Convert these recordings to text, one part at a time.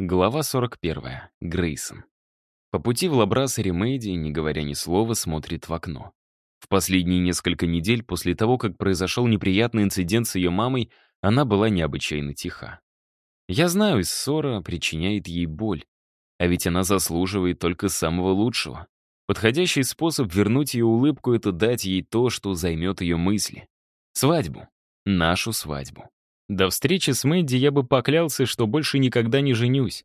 Глава 41. Грейсон. По пути в Лабрасаре Мэйди, не говоря ни слова, смотрит в окно. В последние несколько недель после того, как произошел неприятный инцидент с ее мамой, она была необычайно тиха. Я знаю, ссора причиняет ей боль. А ведь она заслуживает только самого лучшего. Подходящий способ вернуть ее улыбку — это дать ей то, что займет ее мысли. Свадьбу. Нашу свадьбу. До встречи с Мэдди я бы поклялся, что больше никогда не женюсь.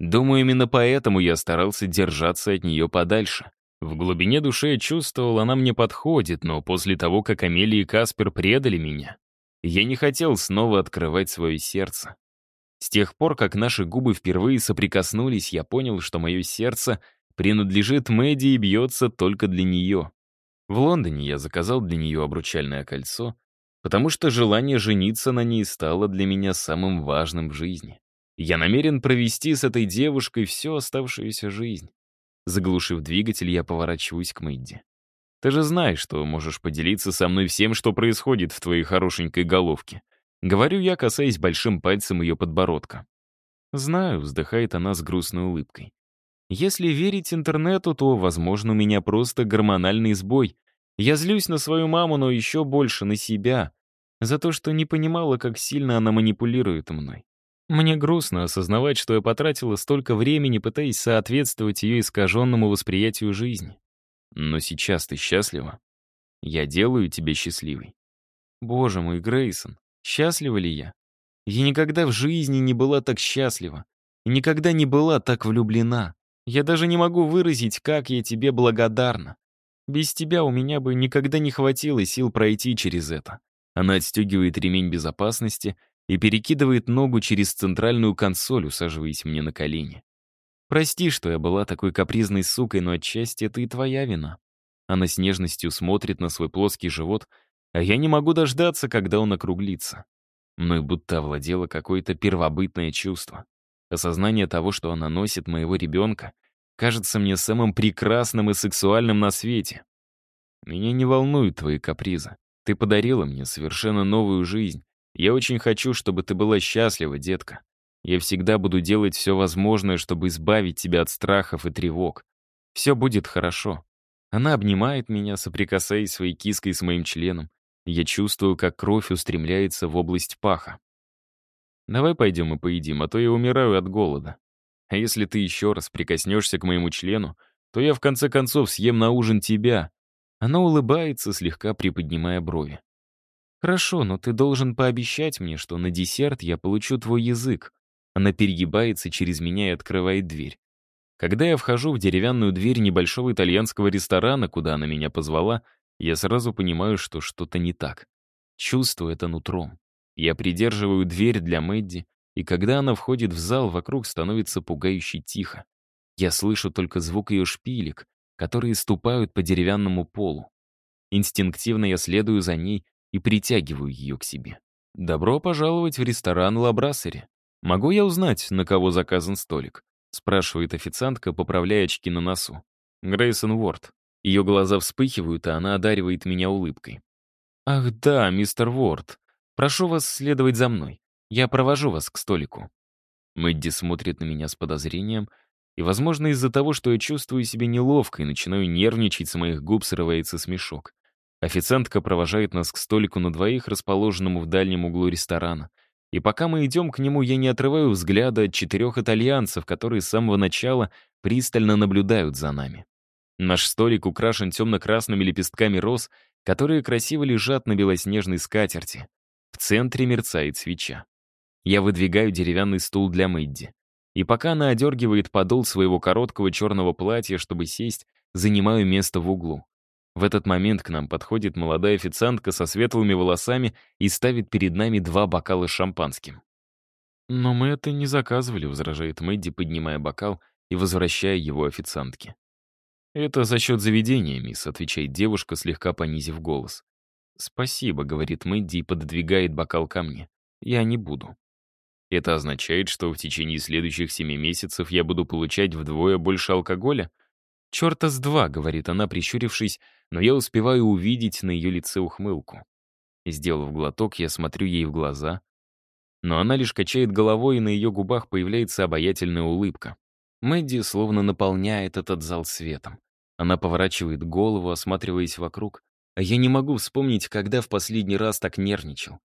Думаю, именно поэтому я старался держаться от нее подальше. В глубине души я чувствовал, она мне подходит, но после того, как Амелия и Каспер предали меня, я не хотел снова открывать свое сердце. С тех пор, как наши губы впервые соприкоснулись, я понял, что мое сердце принадлежит Мэдди и бьется только для нее. В Лондоне я заказал для нее обручальное кольцо, потому что желание жениться на ней стало для меня самым важным в жизни. Я намерен провести с этой девушкой всю оставшуюся жизнь. Заглушив двигатель, я поворачиваюсь к Мэдди. Ты же знаешь, что можешь поделиться со мной всем, что происходит в твоей хорошенькой головке. Говорю я, касаясь большим пальцем ее подбородка. «Знаю», — вздыхает она с грустной улыбкой. «Если верить интернету, то, возможно, у меня просто гормональный сбой, я злюсь на свою маму, но еще больше на себя. За то, что не понимала, как сильно она манипулирует мной. Мне грустно осознавать, что я потратила столько времени, пытаясь соответствовать ее искаженному восприятию жизни. Но сейчас ты счастлива? Я делаю тебя счастливой. Боже мой, Грейсон, счастлива ли я? Я никогда в жизни не была так счастлива. Никогда не была так влюблена. Я даже не могу выразить, как я тебе благодарна. Без тебя у меня бы никогда не хватило сил пройти через это. Она отстегивает ремень безопасности и перекидывает ногу через центральную консоль, усаживаясь мне на колени. Прости, что я была такой капризной сукой, но отчасти это и твоя вина. Она с нежностью смотрит на свой плоский живот, а я не могу дождаться, когда он округлится. Мной будто овладело какое-то первобытное чувство. Осознание того, что она носит моего ребенка, кажется мне самым прекрасным и сексуальным на свете. Меня не волнуют твои капризы. Ты подарила мне совершенно новую жизнь. Я очень хочу, чтобы ты была счастлива, детка. Я всегда буду делать все возможное, чтобы избавить тебя от страхов и тревог. Все будет хорошо. Она обнимает меня, соприкасаясь своей киской с моим членом. Я чувствую, как кровь устремляется в область паха. Давай пойдем и поедим, а то я умираю от голода. А если ты еще раз прикоснешься к моему члену, то я в конце концов съем на ужин тебя». Она улыбается, слегка приподнимая брови. «Хорошо, но ты должен пообещать мне, что на десерт я получу твой язык». Она перегибается через меня и открывает дверь. Когда я вхожу в деревянную дверь небольшого итальянского ресторана, куда она меня позвала, я сразу понимаю, что что-то не так. Чувствую это нутром. Я придерживаю дверь для Мэдди, и когда она входит в зал, вокруг становится пугающе тихо. Я слышу только звук ее шпилек, которые ступают по деревянному полу. Инстинктивно я следую за ней и притягиваю ее к себе. «Добро пожаловать в ресторан Лабрассери. Могу я узнать, на кого заказан столик?» спрашивает официантка, поправляя очки на носу. Грейсон Уорд. Ее глаза вспыхивают, а она одаривает меня улыбкой. «Ах да, мистер Уорд. Прошу вас следовать за мной. Я провожу вас к столику». Мэдди смотрит на меня с подозрением, и, возможно, из-за того, что я чувствую себя неловко и начинаю нервничать, с моих губ срывается смешок. Официантка провожает нас к столику на двоих, расположенному в дальнем углу ресторана. И пока мы идем к нему, я не отрываю взгляда от четырех итальянцев, которые с самого начала пристально наблюдают за нами. Наш столик украшен темно-красными лепестками роз, которые красиво лежат на белоснежной скатерти. В центре мерцает свеча. Я выдвигаю деревянный стул для Мэдди. И пока она одергивает подол своего короткого черного платья, чтобы сесть, занимаю место в углу. В этот момент к нам подходит молодая официантка со светлыми волосами и ставит перед нами два бокала с шампанским. «Но мы это не заказывали», — возражает Мэдди, поднимая бокал и возвращая его официантке. «Это за счет заведения, мисс», — отвечает девушка, слегка понизив голос. «Спасибо», — говорит Мэдди и пододвигает бокал ко мне. «Я не буду». Это означает, что в течение следующих семи месяцев я буду получать вдвое больше алкоголя? «Черта с два», — говорит она, прищурившись, но я успеваю увидеть на ее лице ухмылку. Сделав глоток, я смотрю ей в глаза. Но она лишь качает головой, и на ее губах появляется обаятельная улыбка. Мэдди словно наполняет этот зал светом. Она поворачивает голову, осматриваясь вокруг, а я не могу вспомнить, когда в последний раз так нервничал.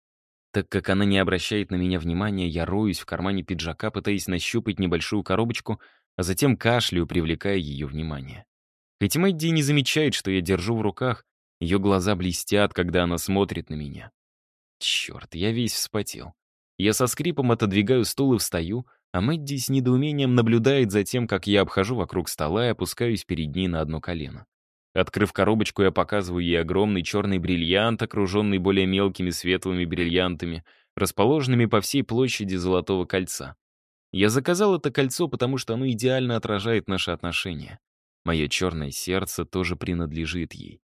Так как она не обращает на меня внимания, я роюсь в кармане пиджака, пытаясь нащупать небольшую коробочку, а затем кашляю, привлекая ее внимание. Хоть Мэдди не замечает, что я держу в руках, ее глаза блестят, когда она смотрит на меня. Черт, я весь вспотел. Я со скрипом отодвигаю стул и встаю, а Мэдди с недоумением наблюдает за тем, как я обхожу вокруг стола и опускаюсь перед ней на одно колено. Открыв коробочку, я показываю ей огромный черный бриллиант, окруженный более мелкими светлыми бриллиантами, расположенными по всей площади Золотого кольца. Я заказал это кольцо, потому что оно идеально отражает наши отношения. Мое черное сердце тоже принадлежит ей.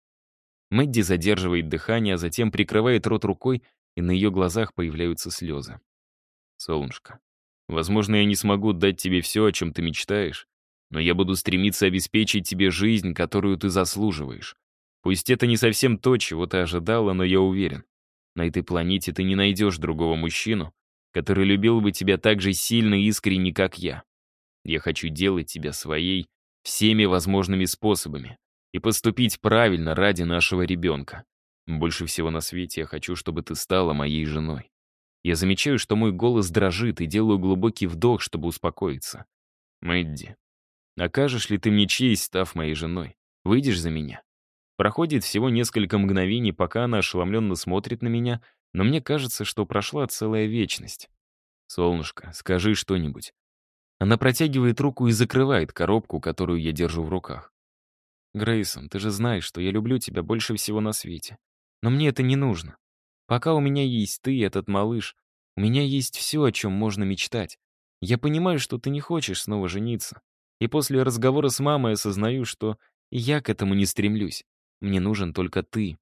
Мэдди задерживает дыхание, а затем прикрывает рот рукой, и на ее глазах появляются слезы. «Солнышко, возможно, я не смогу дать тебе все, о чем ты мечтаешь, но я буду стремиться обеспечить тебе жизнь, которую ты заслуживаешь. Пусть это не совсем то, чего ты ожидала, но я уверен, на этой планете ты не найдешь другого мужчину, который любил бы тебя так же сильно и искренне, как я. Я хочу делать тебя своей всеми возможными способами, и поступить правильно ради нашего ребенка. Больше всего на свете я хочу, чтобы ты стала моей женой. Я замечаю, что мой голос дрожит, и делаю глубокий вдох, чтобы успокоиться. Мэдди, окажешь ли ты мне честь, став моей женой? Выйдешь за меня? Проходит всего несколько мгновений, пока она ошеломленно смотрит на меня, но мне кажется, что прошла целая вечность. «Солнышко, скажи что-нибудь». Она протягивает руку и закрывает коробку, которую я держу в руках. Грейсон, ты же знаешь, что я люблю тебя больше всего на свете. Но мне это не нужно. Пока у меня есть ты этот малыш, у меня есть все, о чем можно мечтать. Я понимаю, что ты не хочешь снова жениться. И после разговора с мамой осознаю, что я к этому не стремлюсь. Мне нужен только ты.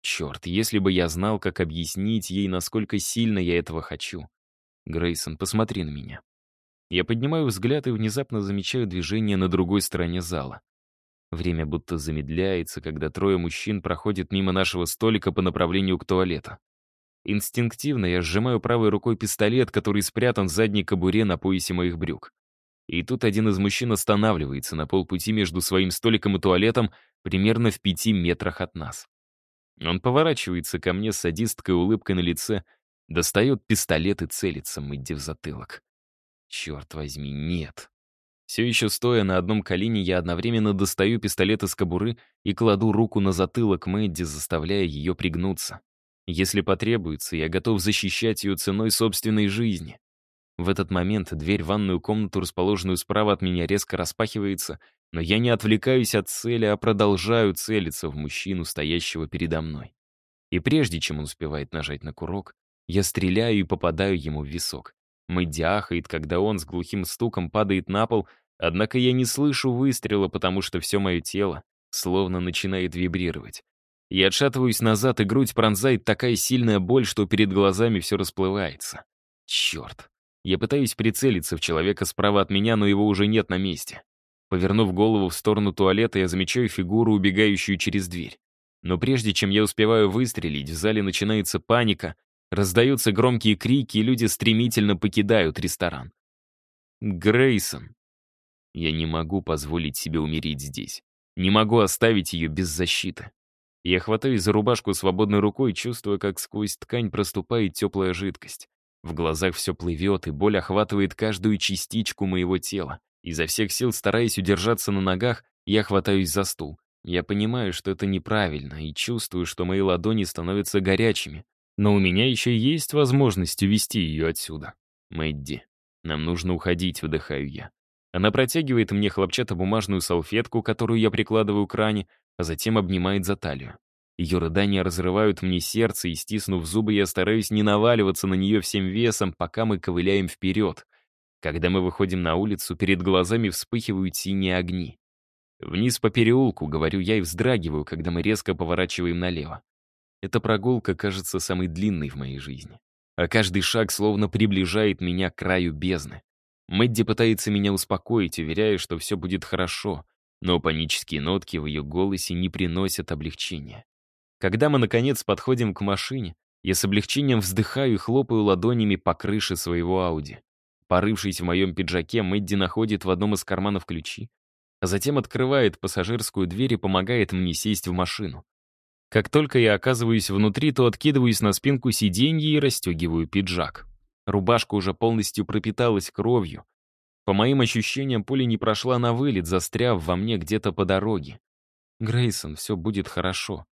Черт, если бы я знал, как объяснить ей, насколько сильно я этого хочу. Грейсон, посмотри на меня. Я поднимаю взгляд и внезапно замечаю движение на другой стороне зала. Время будто замедляется, когда трое мужчин проходят мимо нашего столика по направлению к туалету. Инстинктивно я сжимаю правой рукой пистолет, который спрятан в задней кобуре на поясе моих брюк. И тут один из мужчин останавливается на полпути между своим столиком и туалетом, примерно в пяти метрах от нас. Он поворачивается ко мне с садисткой улыбкой на лице, достает пистолет и целится Мэдди в затылок. Черт возьми, нет. Все еще стоя на одном колене, я одновременно достаю пистолет из кобуры и кладу руку на затылок Мэдди, заставляя ее пригнуться. Если потребуется, я готов защищать ее ценой собственной жизни. В этот момент дверь в ванную комнату, расположенную справа от меня, резко распахивается, но я не отвлекаюсь от цели, а продолжаю целиться в мужчину, стоящего передо мной. И прежде чем он успевает нажать на курок, я стреляю и попадаю ему в висок. Мэдди ахает, когда он с глухим стуком падает на пол, однако я не слышу выстрела, потому что все мое тело словно начинает вибрировать. Я отшатываюсь назад, и грудь пронзает такая сильная боль, что перед глазами все расплывается. Черт. Я пытаюсь прицелиться в человека справа от меня, но его уже нет на месте. Повернув голову в сторону туалета, я замечаю фигуру, убегающую через дверь. Но прежде чем я успеваю выстрелить, в зале начинается паника, Раздаются громкие крики, и люди стремительно покидают ресторан. Грейсон. Я не могу позволить себе умереть здесь. Не могу оставить ее без защиты. Я хватаюсь за рубашку свободной рукой, чувствуя, как сквозь ткань проступает теплая жидкость. В глазах все плывет, и боль охватывает каждую частичку моего тела. Изо всех сил, стараясь удержаться на ногах, я хватаюсь за стул. Я понимаю, что это неправильно, и чувствую, что мои ладони становятся горячими. Но у меня еще есть возможность увести ее отсюда. Мэдди, нам нужно уходить, выдыхаю я. Она протягивает мне хлопчатобумажную салфетку, которую я прикладываю к ране, а затем обнимает за талию. Ее рыдания разрывают мне сердце, и, стиснув зубы, я стараюсь не наваливаться на нее всем весом, пока мы ковыляем вперед. Когда мы выходим на улицу, перед глазами вспыхивают синие огни. Вниз по переулку, говорю я и вздрагиваю, когда мы резко поворачиваем налево. Эта прогулка кажется самой длинной в моей жизни. А каждый шаг словно приближает меня к краю бездны. Мэдди пытается меня успокоить, уверяя, что все будет хорошо, но панические нотки в ее голосе не приносят облегчения. Когда мы, наконец, подходим к машине, Я с облегчением вздыхаю и хлопаю ладонями по крыше своего Ауди. Порывшись в моем пиджаке, Мэдди находит в одном из карманов ключи, а затем открывает пассажирскую дверь и помогает мне сесть в машину. Как только я оказываюсь внутри, то откидываюсь на спинку сиденья и расстегиваю пиджак. Рубашка уже полностью пропиталась кровью. По моим ощущениям, пуля не прошла на вылет, застряв во мне где-то по дороге. Грейсон, все будет хорошо.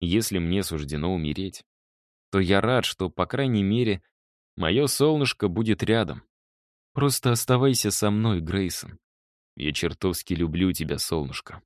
Если мне суждено умереть, то я рад, что, по крайней мере, мое солнышко будет рядом. Просто оставайся со мной, Грейсон. Я чертовски люблю тебя, солнышко.